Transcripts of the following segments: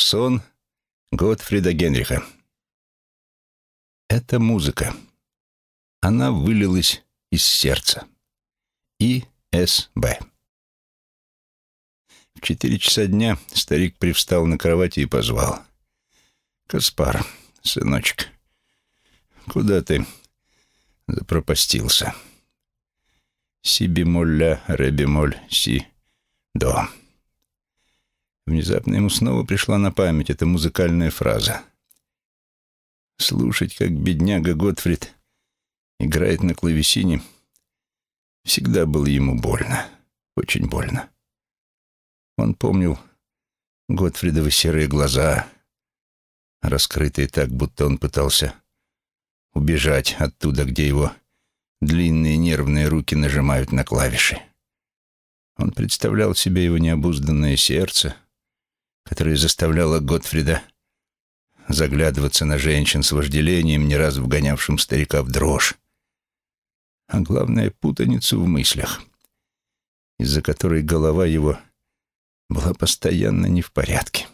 Сон Готфрида Генриха. Это музыка. Она вылилась из сердца. И. С. Б. В четыре часа дня старик привстал на кровати и позвал. «Каспар, сыночек, куда ты запропастился?» «Си бемоль ля, ре бемоль, си, до». Внезапно ему снова пришла на память эта музыкальная фраза. Слушать, как бедняга Готфрид играет на клавесине, всегда было ему больно, очень больно. Он помнил Готфридовы серые глаза, раскрытые так, будто он пытался убежать оттуда, где его длинные нервные руки нажимают на клавиши. Он представлял себе его необузданное сердце, которое заставляло Готфрида заглядываться на женщин с вожделением, не раз вгонявшим старика в дрожь. А главное — путаницу в мыслях, из-за которой голова его была постоянно не в порядке.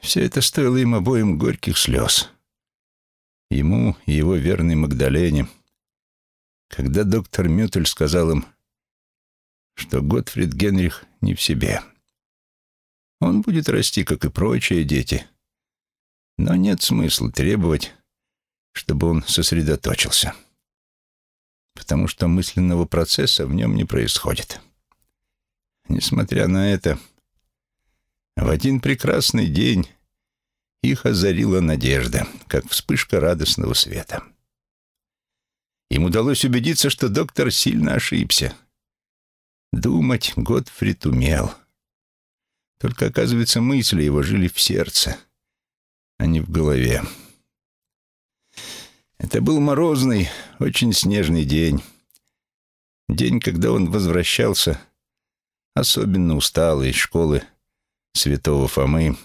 Все это стоило им обоим горьких слез. Ему и его верной Магдалене, когда доктор Мютель сказал им, что Готфрид Генрих не в себе. Он будет расти, как и прочие дети. Но нет смысла требовать, чтобы он сосредоточился. Потому что мысленного процесса в нем не происходит. Несмотря на это, в один прекрасный день их озарила надежда, как вспышка радостного света. Им удалось убедиться, что доктор сильно ошибся. Думать Готфрид умел — только, оказывается, мысли его жили в сердце, а не в голове. Это был морозный, очень снежный день. День, когда он возвращался, особенно усталый из школы святого Фомы,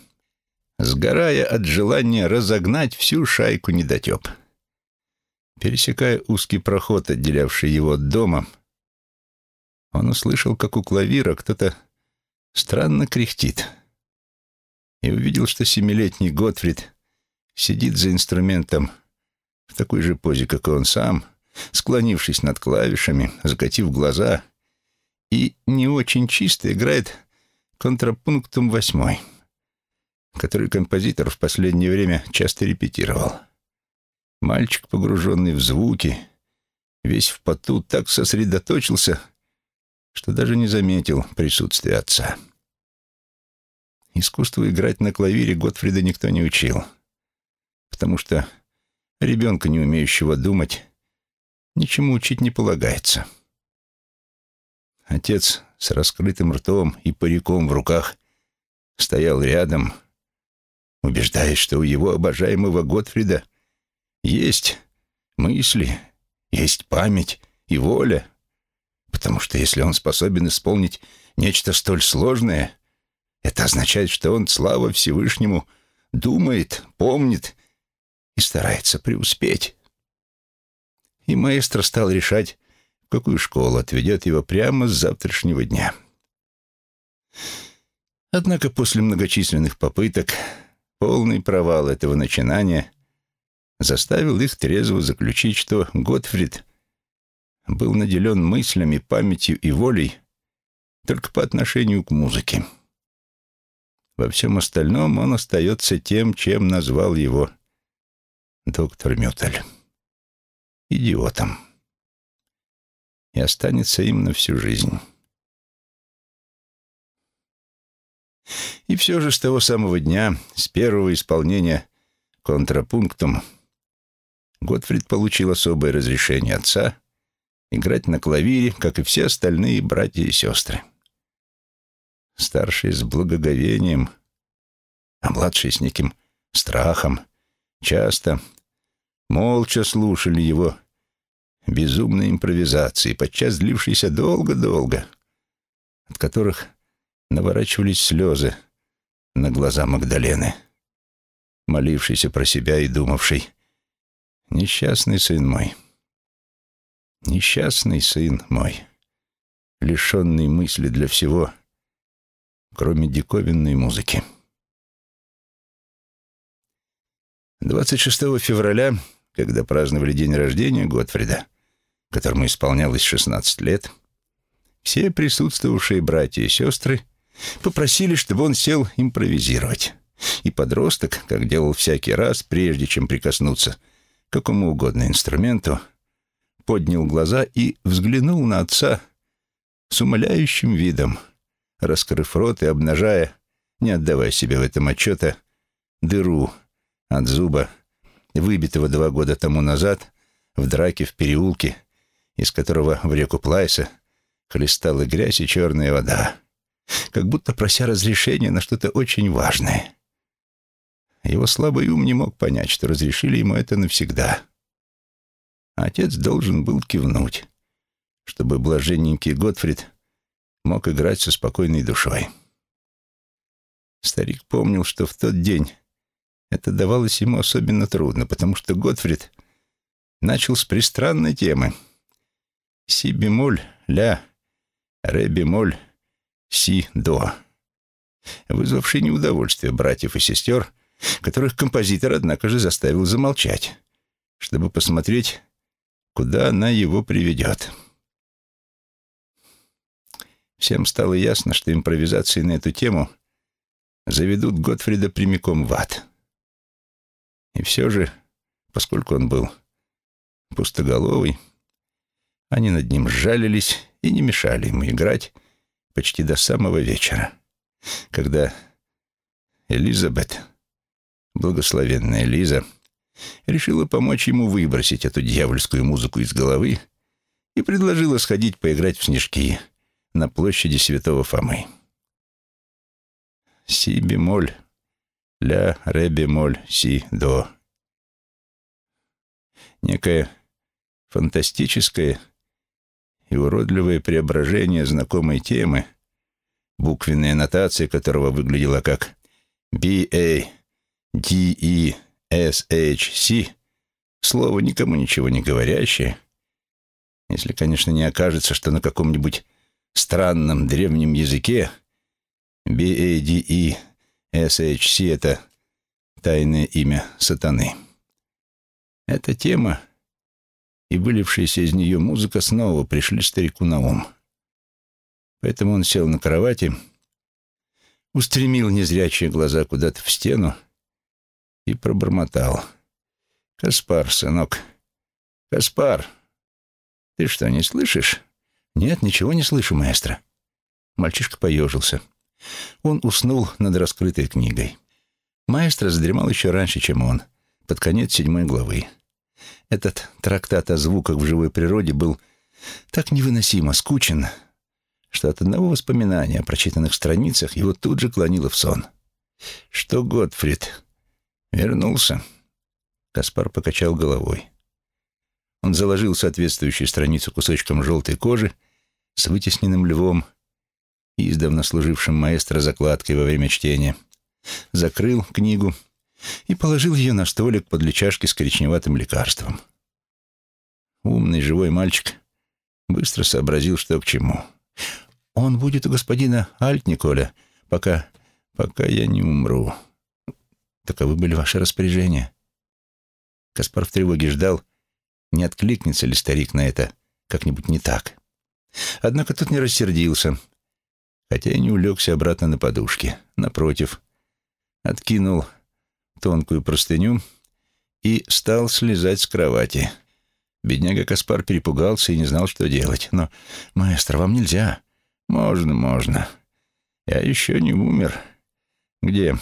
сгорая от желания разогнать всю шайку недотеп. Пересекая узкий проход, отделявший его от дома, он услышал, как у клавира кто-то странно кряхтит. И увидел, что семилетний Готфрид сидит за инструментом в такой же позе, как и он сам, склонившись над клавишами, закатив глаза, и не очень чисто играет контрапунктум восьмой, который композитор в последнее время часто репетировал. Мальчик, погруженный в звуки, весь в поту, так сосредоточился, что даже не заметил присутствия отца. Искусству играть на клавире Готфрида никто не учил, потому что ребенка, не умеющего думать, ничему учить не полагается. Отец с раскрытым ртом и париком в руках стоял рядом, убеждаясь, что у его обожаемого Готфрида есть мысли, есть память и воля, потому что если он способен исполнить нечто столь сложное, это означает, что он, слава Всевышнему, думает, помнит и старается преуспеть. И маэстро стал решать, в какую школу отведет его прямо с завтрашнего дня. Однако после многочисленных попыток полный провал этого начинания заставил их трезво заключить, что Готфрид был наделен мыслями, памятью и волей только по отношению к музыке. Во всем остальном он остается тем, чем назвал его доктор Мютель. Идиотом. И останется им на всю жизнь. И все же с того самого дня, с первого исполнения контрапунктум, Готфрид получил особое разрешение отца играть на клавире, как и все остальные братья и сестры. Старшие с благоговением, а младшие с неким страхом, часто молча слушали его безумные импровизации, подчас длившиеся долго-долго, от которых наворачивались слезы на глаза Магдалены, молившейся про себя и думавшей «Несчастный сын мой, несчастный сын мой, лишенный мысли для всего, кроме диковинной музыки. 26 февраля, когда праздновали день рождения Готфрида, которому исполнялось 16 лет, все присутствовавшие братья и сестры попросили, чтобы он сел импровизировать. И подросток, как делал всякий раз, прежде чем прикоснуться к какому угодно инструменту, поднял глаза и взглянул на отца с умоляющим видом, раскрыв рот и обнажая, не отдавая себе в этом отчета, дыру от зуба, выбитого два года тому назад в драке в переулке, из которого в реку Плайса хлестала грязь и черная вода, как будто прося разрешения на что-то очень важное. Его слабый ум не мог понять, что разрешили ему это навсегда. Отец должен был кивнуть, чтобы блаженненький Готфрид мог играть со спокойной душой. Старик помнил, что в тот день это давалось ему особенно трудно, потому что Готфрид начал с пристранной темы. Си-бемоль, ля, ре-бемоль, си-до, вызвавший неудовольствие братьев и сестер, которых композитор, однако же, заставил замолчать, чтобы посмотреть, куда она его приведет. Всем стало ясно, что импровизации на эту тему заведут Готфрида прямиком в ад. И все же, поскольку он был пустоголовый, они над ним сжалились и не мешали ему играть почти до самого вечера, когда Элизабет, благословенная Лиза, решила помочь ему выбросить эту дьявольскую музыку из головы и предложила сходить поиграть в снежки на площади Святого Фомы. Си-бемоль ля, ре бемоль, си, до. Некое фантастическое и уродливое преображение знакомой темы, буквенная нотация которого выглядела как B-A-D-E-S-H-C, слово никому ничего не говорящее, если, конечно, не окажется, что на каком-нибудь странном древнем языке B-A-D-E SHC — это тайное имя сатаны. Эта тема и вылившаяся из нее музыка снова пришли старику на ум. Поэтому он сел на кровати, устремил незрячие глаза куда-то в стену и пробормотал. «Каспар, сынок, Каспар, ты что, не слышишь?» «Нет, ничего не слышу, маэстро». Мальчишка поежился. Он уснул над раскрытой книгой. Маэстро задремал еще раньше, чем он, под конец седьмой главы. Этот трактат о звуках в живой природе был так невыносимо скучен, что от одного воспоминания о прочитанных страницах его тут же клонило в сон. «Что, Готфрид, вернулся?» Каспар покачал головой. Он заложил соответствующую страницу кусочком желтой кожи с вытесненным львом издавна служившим маэстро закладкой во время чтения, закрыл книгу и положил ее на столик подле чашки с коричневатым лекарством. Умный живой мальчик быстро сообразил, что к чему. «Он будет у господина Альтниколя, пока... пока я не умру». Таковы были ваши распоряжения. Каспар в тревоге ждал, не откликнется ли старик на это как-нибудь не так. Однако тут не рассердился хотя и не улегся обратно на подушке. Напротив, откинул тонкую простыню и стал слезать с кровати. Бедняга Каспар перепугался и не знал, что делать. «Но, маэстро, вам нельзя». «Можно, можно. Я еще не умер. Где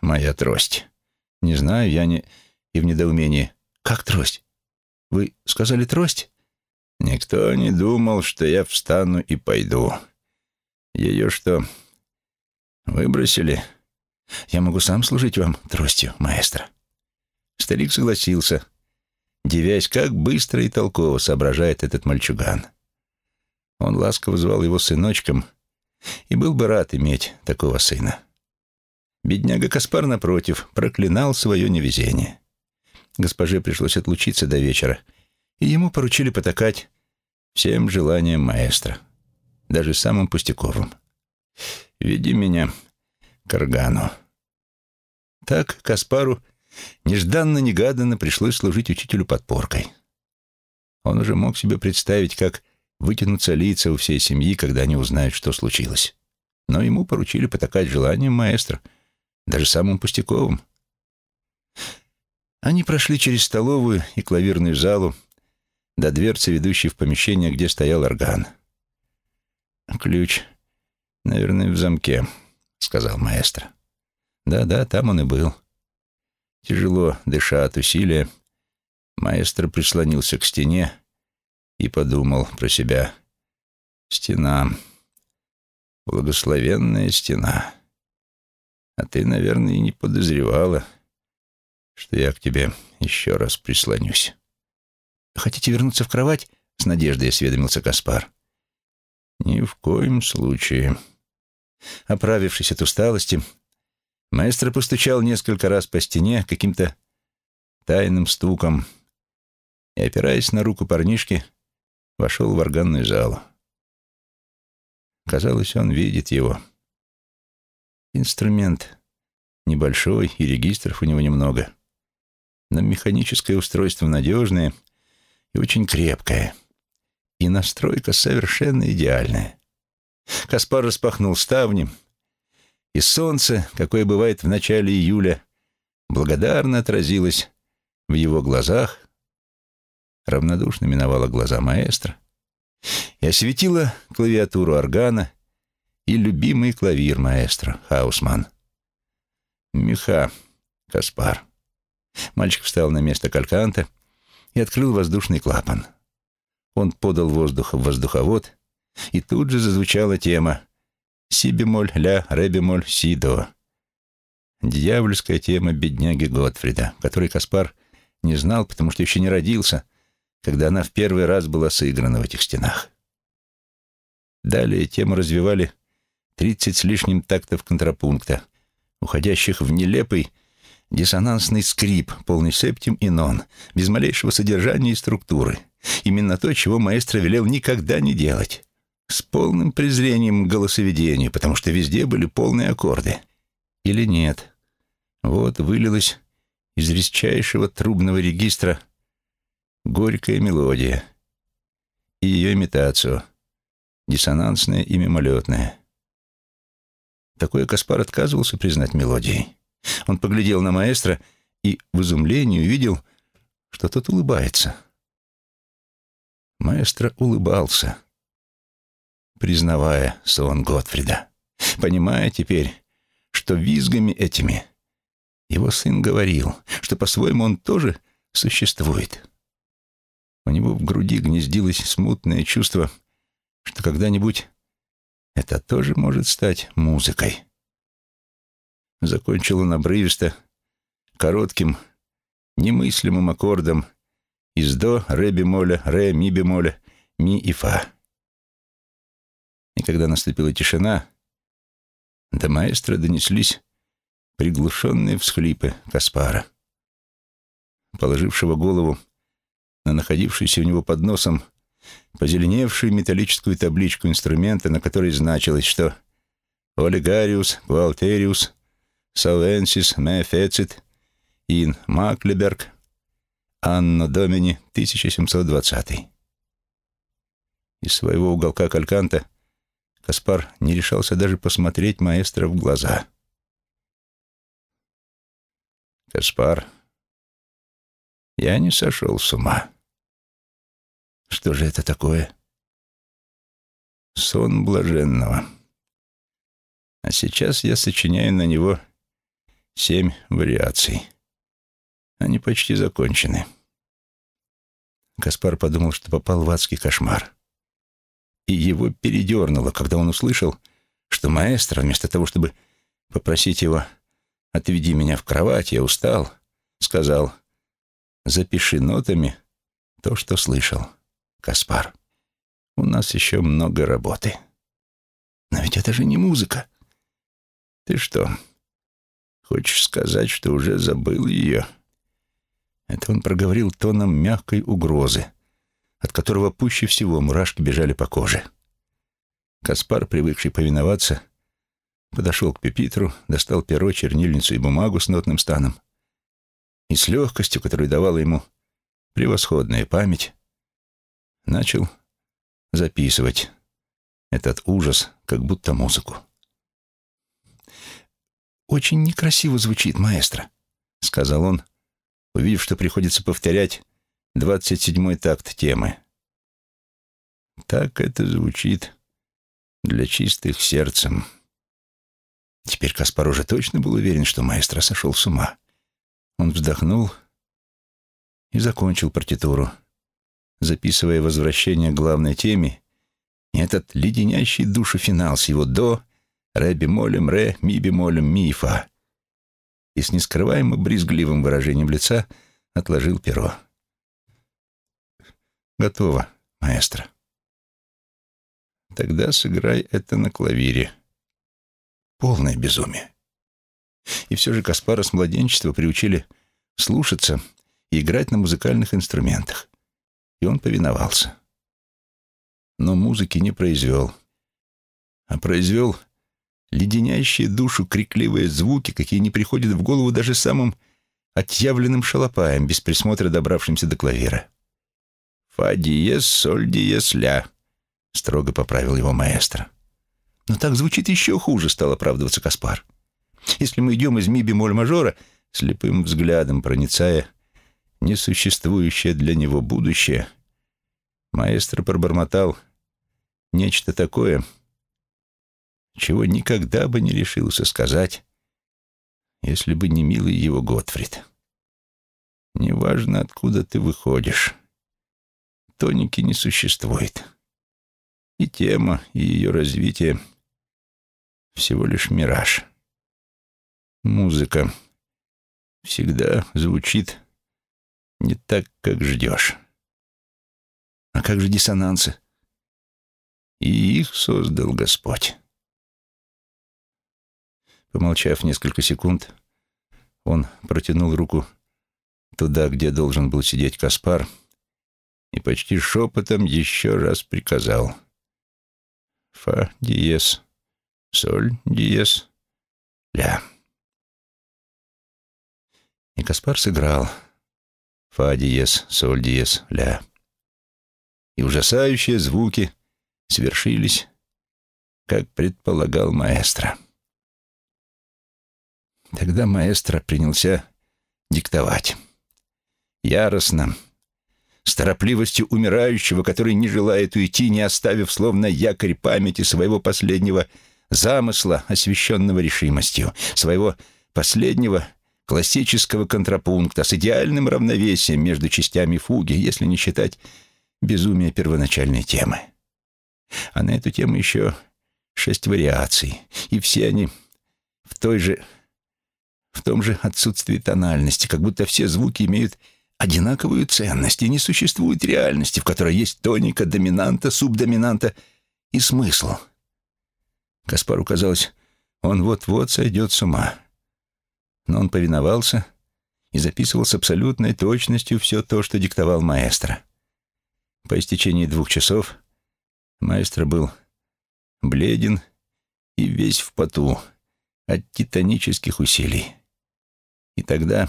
моя трость?» «Не знаю, я не...» И в недоумении. «Как трость? Вы сказали трость?» «Никто не думал, что я встану и пойду. Ее что, выбросили? Я могу сам служить вам тростью, маэстро. Старик согласился, девясь, как быстро и толково соображает этот мальчуган. Он ласково звал его сыночком и был бы рад иметь такого сына. Бедняга Каспар, напротив, проклинал свое невезение. Госпоже пришлось отлучиться до вечера, и ему поручили потакать всем желаниям маэстро даже самым пустяковым. Веди меня к органу». Так Каспару нежданно-негаданно пришлось служить учителю подпоркой. Он уже мог себе представить, как вытянутся лица у всей семьи, когда они узнают, что случилось. Но ему поручили потакать желанием маэстро, даже самым пустяковым. Они прошли через столовую и клавирную залу до дверцы, ведущей в помещение, где стоял орган. «Ключ, наверное, в замке», — сказал маэстро. «Да-да, там он и был». Тяжело дыша от усилия, маэстро прислонился к стене и подумал про себя. «Стена. Благословенная стена. А ты, наверное, и не подозревала, что я к тебе еще раз прислонюсь». «Хотите вернуться в кровать?» — с надеждой осведомился Каспар. «Ни в коем случае». Оправившись от усталости, маэстро постучал несколько раз по стене каким-то тайным стуком и, опираясь на руку парнишки, вошел в органную залу. Казалось, он видит его. Инструмент небольшой, и регистров у него немного. Но механическое устройство надежное и очень крепкое. И настройка совершенно идеальная. Каспар распахнул ставни, и солнце, какое бывает в начале июля, благодарно отразилось в его глазах, равнодушно миновала глаза маэстро и осветила клавиатуру органа и любимый клавир маэстро, Хаусман. Меха, Каспар. Мальчик встал на место кальканта и открыл воздушный клапан. Он подал воздух в воздуховод, и тут же зазвучала тема «Си-бемоль, ля, ре-бемоль, си-до». Дьявольская тема бедняги Готфрида, который Каспар не знал, потому что еще не родился — когда она в первый раз была сыграна в этих стенах. Далее тему развивали тридцать с лишним тактов контрапункта, уходящих в нелепый диссонансный скрип, полный септим и нон, без малейшего содержания и структуры. Именно то, чего маэстро велел никогда не делать. С полным презрением к голосоведению, потому что везде были полные аккорды. Или нет. Вот вылилось из резчайшего трубного регистра горькая мелодия и ее имитацию, диссонансная и мимолетная. Такое Каспар отказывался признать мелодией. Он поглядел на маэстро и в изумлении увидел, что тот улыбается. Маэстро улыбался, признавая сон Готфрида, понимая теперь, что визгами этими его сын говорил, что по-своему он тоже существует. У него в груди гнездилось смутное чувство, что когда-нибудь это тоже может стать музыкой. Закончил он обрывисто, коротким, немыслимым аккордом из до, ре бемоля, ре, ми бемоля, ми и фа. И когда наступила тишина, до маэстро донеслись приглушенные всхлипы Каспара, положившего голову на находившуюся у него под носом позеленевшую металлическую табличку инструмента, на которой значилось, что «Олигариус, Гуалтериус, Сауэнсис, Мефецит, Ин Маклеберг, Анно Домини, 1720». Из своего уголка кальканта Каспар не решался даже посмотреть маэстро в глаза. «Каспар», я не сошел с ума. Что же это такое? Сон блаженного. А сейчас я сочиняю на него семь вариаций. Они почти закончены. Каспар подумал, что попал в адский кошмар. И его передернуло, когда он услышал, что маэстро, вместо того, чтобы попросить его «отведи меня в кровать, я устал», сказал — Запиши нотами то, что слышал, Каспар. У нас еще много работы. Но ведь это же не музыка. Ты что, хочешь сказать, что уже забыл ее? Это он проговорил тоном мягкой угрозы, от которого пуще всего мурашки бежали по коже. Каспар, привыкший повиноваться, подошел к пепитру, достал перо, чернильницу и бумагу с нотным станом и с легкостью, которую давала ему превосходная память, начал записывать этот ужас, как будто музыку. «Очень некрасиво звучит, маэстро», — сказал он, увидев, что приходится повторять двадцать седьмой такт темы. «Так это звучит для чистых сердцем». Теперь Каспар уже точно был уверен, что маэстро сошел с ума. Он вздохнул и закончил партитуру, записывая возвращение к главной теме и этот леденящий душу финал с его «до», «ре бемолем», «ре», «ми бемолем», «ми» и «фа». И с нескрываемо брезгливым выражением лица отложил перо. «Готово, маэстро». «Тогда сыграй это на клавире». Полное безумие. И все же Каспара с младенчества приучили слушаться и играть на музыкальных инструментах. И он повиновался. Но музыки не произвел. А произвел леденящие душу крикливые звуки, какие не приходят в голову даже самым отъявленным шалопаем, без присмотра добравшимся до клавира. «Фа диез, соль диез, ля», — строго поправил его маэстро. «Но так звучит еще хуже», — стал оправдываться Каспар. «Если мы идем из ми бемоль мажора, слепым взглядом проницая несуществующее для него будущее, маэстро пробормотал нечто такое, чего никогда бы не решился сказать, если бы не милый его Готфрид. Неважно, откуда ты выходишь, тоники не существует. И тема, и ее развитие — всего лишь мираж. Музыка всегда звучит не так, как ждешь. А как же диссонансы? И их создал Господь. Помолчав несколько секунд, он протянул руку туда, где должен был сидеть Каспар, и почти шепотом еще раз приказал. «Фа диез, соль диез, ля». И Каспар сыграл фа диез, соль диез, ля. И ужасающие звуки свершились, как предполагал маэстро. Тогда маэстро принялся диктовать. Яростно, с торопливостью умирающего, который не желает уйти, не оставив словно якорь памяти своего последнего замысла, освященного решимостью, своего последнего классического контрапункта с идеальным равновесием между частями фуги, если не считать безумия первоначальной темы. А на эту тему еще шесть вариаций, и все они в той же, в том же отсутствии тональности, как будто все звуки имеют одинаковую ценность, и не существует реальности, в которой есть тоника, доминанта, субдоминанта и смысл. Каспару казалось, он вот-вот сойдет с ума но он повиновался и записывал с абсолютной точностью все то, что диктовал маэстро. По истечении двух часов маэстро был бледен и весь в поту от титанических усилий. И тогда,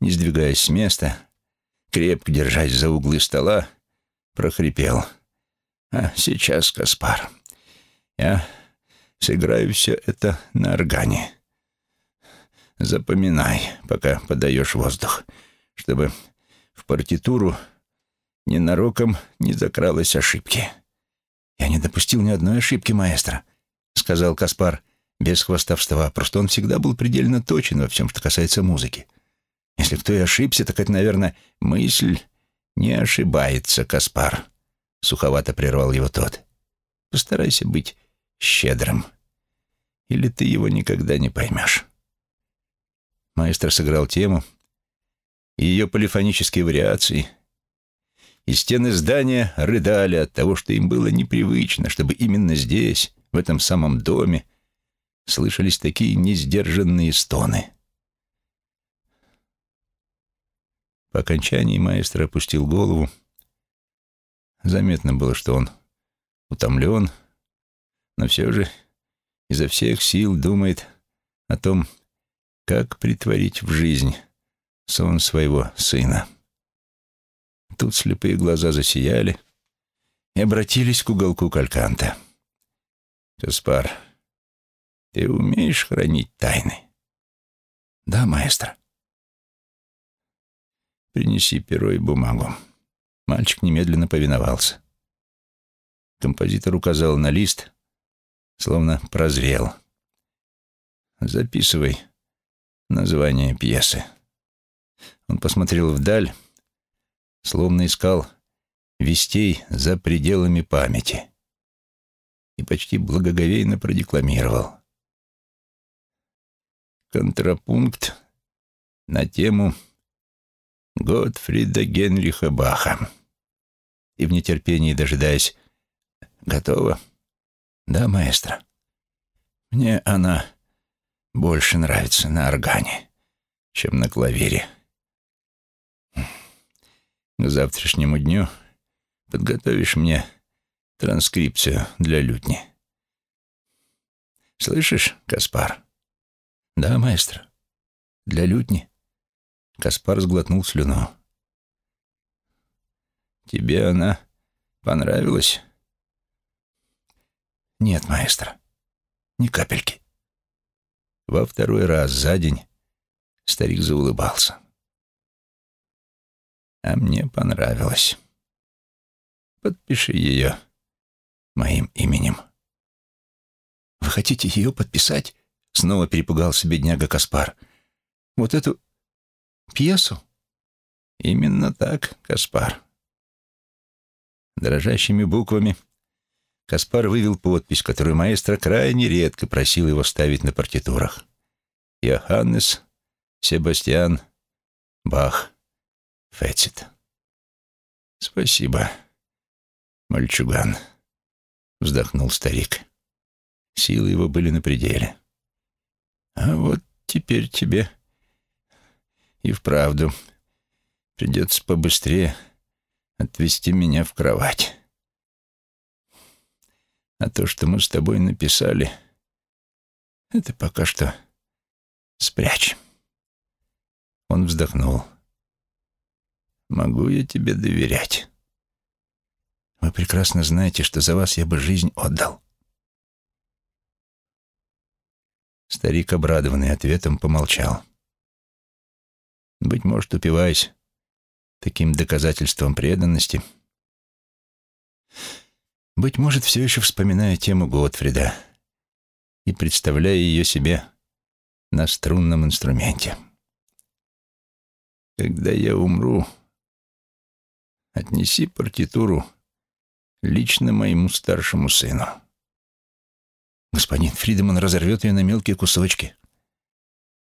не сдвигаясь с места, крепко держась за углы стола, прохрипел. «А сейчас, Каспар, я сыграю все это на органе». Запоминай, пока подаешь воздух, чтобы в партитуру ненароком не закралась ошибки. «Я не допустил ни одной ошибки, маэстро», — сказал Каспар без хвастовства. Просто он всегда был предельно точен во всем, что касается музыки. Если кто и ошибся, так это, наверное, мысль не ошибается, Каспар. Суховато прервал его тот. Постарайся быть щедрым, или ты его никогда не поймешь. Маэстро сыграл тему и ее полифонические вариации. И стены здания рыдали от того, что им было непривычно, чтобы именно здесь, в этом самом доме, слышались такие несдержанные стоны. По окончании маэстро опустил голову. Заметно было, что он утомлен, но все же изо всех сил думает о том, как притворить в жизнь сон своего сына. Тут слепые глаза засияли и обратились к уголку кальканта. «Каспар, ты умеешь хранить тайны?» «Да, маэстро». «Принеси перо и бумагу». Мальчик немедленно повиновался. Композитор указал на лист, словно прозрел. «Записывай название пьесы». Он посмотрел вдаль, словно искал вестей за пределами памяти и почти благоговейно продекламировал. Контрапункт на тему Готфрида Генриха Баха. И в нетерпении дожидаясь «Готово?» «Да, маэстро. Мне она больше нравится на органе, чем на клавире. К завтрашнему дню подготовишь мне транскрипцию для лютни. Слышишь, Каспар? Да, маэстро. Для лютни. Каспар сглотнул слюну. Тебе она понравилась? Нет, маэстро. Ни капельки. Во второй раз за день старик заулыбался. А мне понравилось. Подпиши ее моим именем. «Вы хотите ее подписать?» Снова перепугался бедняга Каспар. «Вот эту пьесу?» «Именно так, Каспар». Дрожащими буквами Каспар вывел подпись, которую маэстро крайне редко просил его ставить на партитурах. Йоханнес Себастьян Бах Фетцит. «Спасибо, мальчуган», — вздохнул старик. Силы его были на пределе. «А вот теперь тебе и вправду придется побыстрее отвезти меня в кровать. А то, что мы с тобой написали, это пока что спрячь». Он вздохнул. «Могу я тебе доверять?» Вы прекрасно знаете, что за вас я бы жизнь отдал. Старик, обрадованный ответом, помолчал. Быть может, упиваясь таким доказательством преданности, быть может, все еще вспоминая тему Готфрида и представляя ее себе на струнном инструменте. Когда я умру, отнеси партитуру лично моему старшему сыну. Господин Фридеман разорвет ее на мелкие кусочки.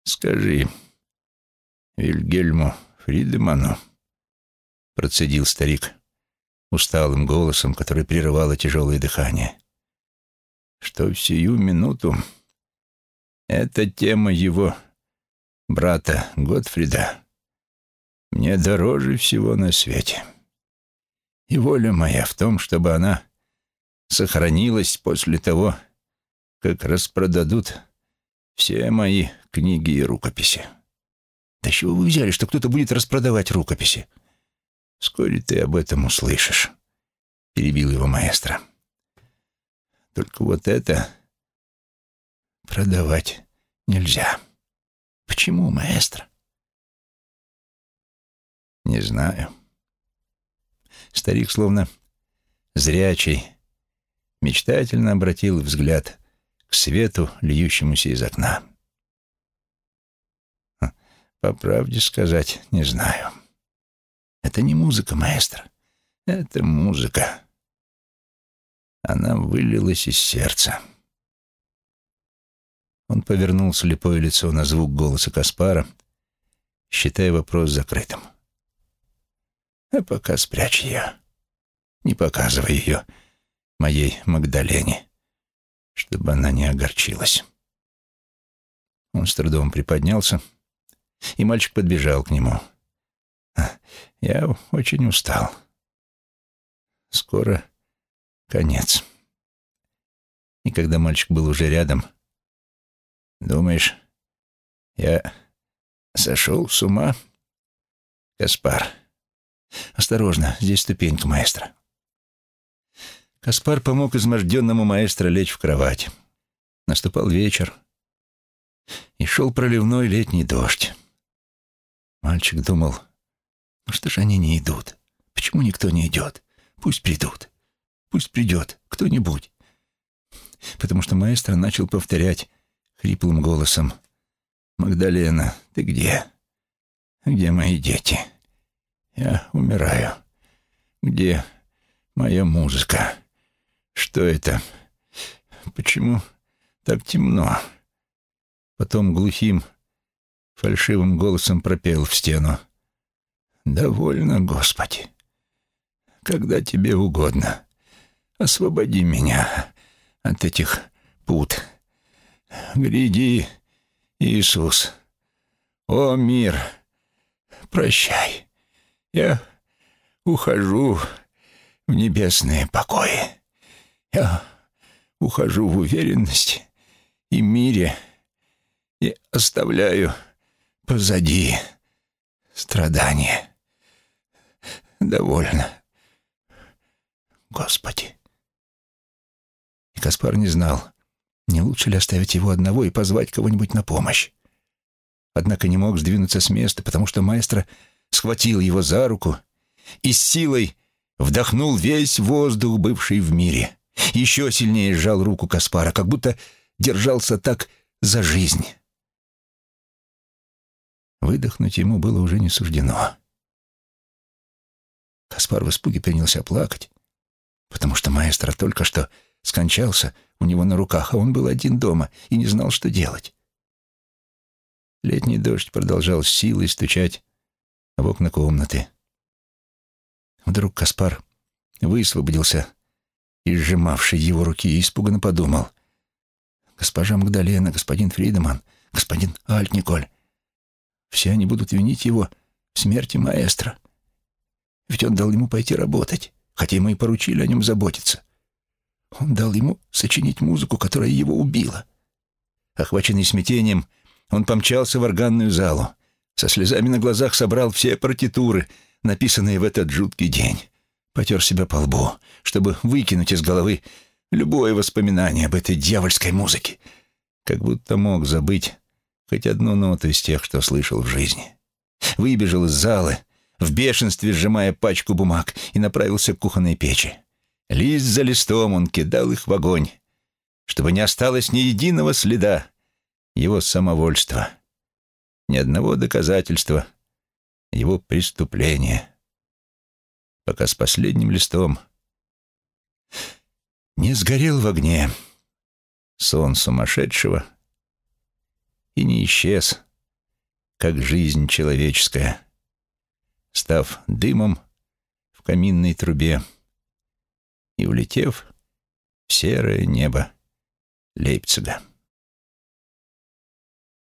Скажи Вильгельму Фридеману, процедил старик усталым голосом, который прерывало тяжелое дыхание, что в сию минуту эта тема его брата Готфрида мне дороже всего на свете. И воля моя в том, чтобы она сохранилась после того, как распродадут все мои книги и рукописи. Да чего вы взяли, что кто-то будет распродавать рукописи? Вскоре ты об этом услышишь, — перебил его маэстро. Только вот это продавать нельзя. Почему, маэстро? Не знаю. Старик, словно зрячий, мечтательно обратил взгляд к свету, льющемуся из окна. По правде сказать, не знаю. Это не музыка, маэстро. Это музыка. Она вылилась из сердца. Он повернул слепое лицо на звук голоса Каспара, считая вопрос закрытым. А пока спрячь ее. Не показывай ее моей Магдалене, чтобы она не огорчилась. Он с трудом приподнялся, и мальчик подбежал к нему. «Я очень устал. Скоро конец». И когда мальчик был уже рядом, «Думаешь, я сошел с ума?» «Каспар, осторожно, здесь ступенька, маэстро». Каспар помог изможденному маэстро лечь в кровать. Наступал вечер, и шел проливной летний дождь. Мальчик думал, ну что же они не идут? Почему никто не идет? Пусть придут. Пусть придет кто-нибудь. Потому что маэстро начал повторять хриплым голосом. «Магдалена, ты где? Где мои дети? Я умираю. Где моя музыка? Что это? Почему так темно?» Потом глухим, фальшивым голосом пропел в стену. «Довольно, Господи. Когда тебе угодно, освободи меня от этих пут. Гряди, Иисус. О, мир, прощай. Я ухожу в небесные покои. Я ухожу в уверенность и мире, и оставляю позади страдания. Довольно. Господи. И Каспар не знал, не лучше ли оставить его одного и позвать кого-нибудь на помощь. Однако не мог сдвинуться с места, потому что маэстро схватил его за руку и с силой вдохнул весь воздух, бывший в мире. Еще сильнее сжал руку Каспара, как будто держался так за жизнь. Выдохнуть ему было уже не суждено. Каспар в испуге принялся плакать, потому что маэстро только что скончался у него на руках, а он был один дома и не знал, что делать. Летний дождь продолжал с силой стучать в окна комнаты. Вдруг Каспар высвободился из сжимавшей его руки испуганно подумал. «Госпожа Магдалена, господин Фридеман, господин Альтниколь, все они будут винить его в смерти маэстро. Ведь он дал ему пойти работать, хотя мы и поручили о нем заботиться. Он дал ему сочинить музыку, которая его убила. Охваченный смятением, он помчался в органную залу. Со слезами на глазах собрал все партитуры, написанные в этот жуткий день. Потер себя по лбу, чтобы выкинуть из головы любое воспоминание об этой дьявольской музыке. Как будто мог забыть хоть одну ноту из тех, что слышал в жизни. Выбежал из зала, в бешенстве сжимая пачку бумаг, и направился к кухонной печи. Лист за листом он кидал их в огонь, чтобы не осталось ни единого следа его самовольства, ни одного доказательства его преступления, пока с последним листом не сгорел в огне сон сумасшедшего, и не исчез, как жизнь человеческая, став дымом в каминной трубе и улетев в серое небо Лейпцига.